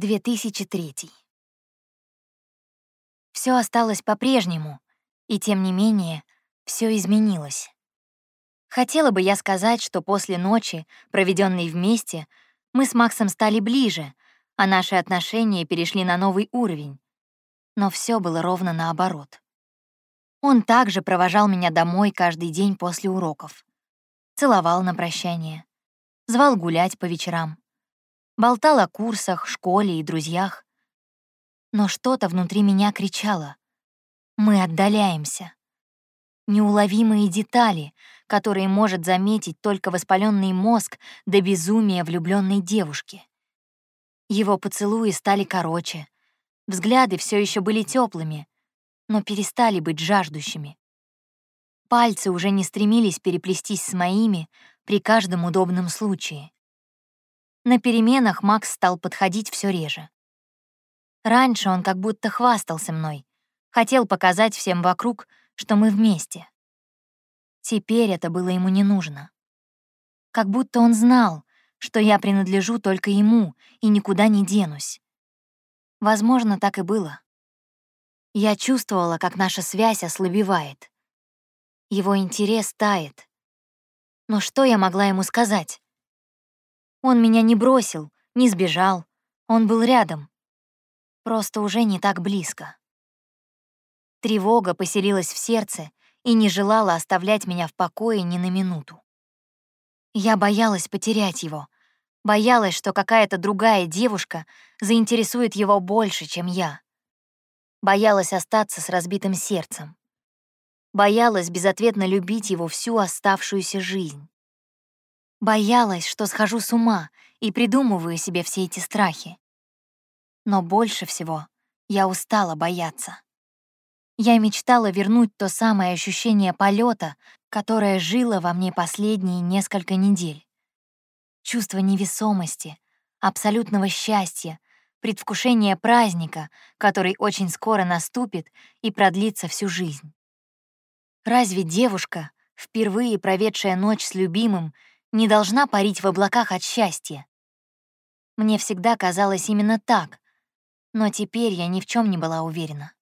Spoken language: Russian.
2003. Все осталось по-прежнему, и тем не менее все изменилось. Хотела бы я сказать, что после ночи, проведенной вместе, мы с Максом стали ближе, а наши отношения перешли на новый уровень. Но все было ровно наоборот. Он также провожал меня домой каждый день после уроков. Целовал на прощание. Звал гулять по вечерам. Болтал о курсах, школе и друзьях. Но что-то внутри меня кричало. Мы отдаляемся. Неуловимые детали, которые может заметить только воспаленный мозг до безумия влюбленной девушки. Его поцелуи стали короче, взгляды все еще были теплыми, но перестали быть жаждущими. Пальцы уже не стремились переплестись с моими при каждом удобном случае. На переменах Макс стал подходить все реже. Раньше он как будто хвастался мной, хотел показать всем вокруг, что мы вместе. Теперь это было ему не нужно. Как будто он знал, что я принадлежу только ему и никуда не денусь. Возможно, так и было. Я чувствовала, как наша связь ослабевает. Его интерес тает. Но что я могла ему сказать? Он меня не бросил, не сбежал. Он был рядом. Просто уже не так близко. Тревога поселилась в сердце и не желала оставлять меня в покое ни на минуту. Я боялась потерять его, боялась, что какая-то другая девушка заинтересует его больше, чем я. Боялась остаться с разбитым сердцем. Боялась безответно любить его всю оставшуюся жизнь. Боялась, что схожу с ума и придумываю себе все эти страхи. Но больше всего я устала бояться. Я мечтала вернуть то самое ощущение полета, которое жило во мне последние несколько недель. Чувство невесомости, абсолютного счастья, предвкушение праздника, который очень скоро наступит и продлится всю жизнь. Разве девушка, впервые проведшая ночь с любимым, не должна парить в облаках от счастья? Мне всегда казалось именно так, но теперь я ни в чем не была уверена.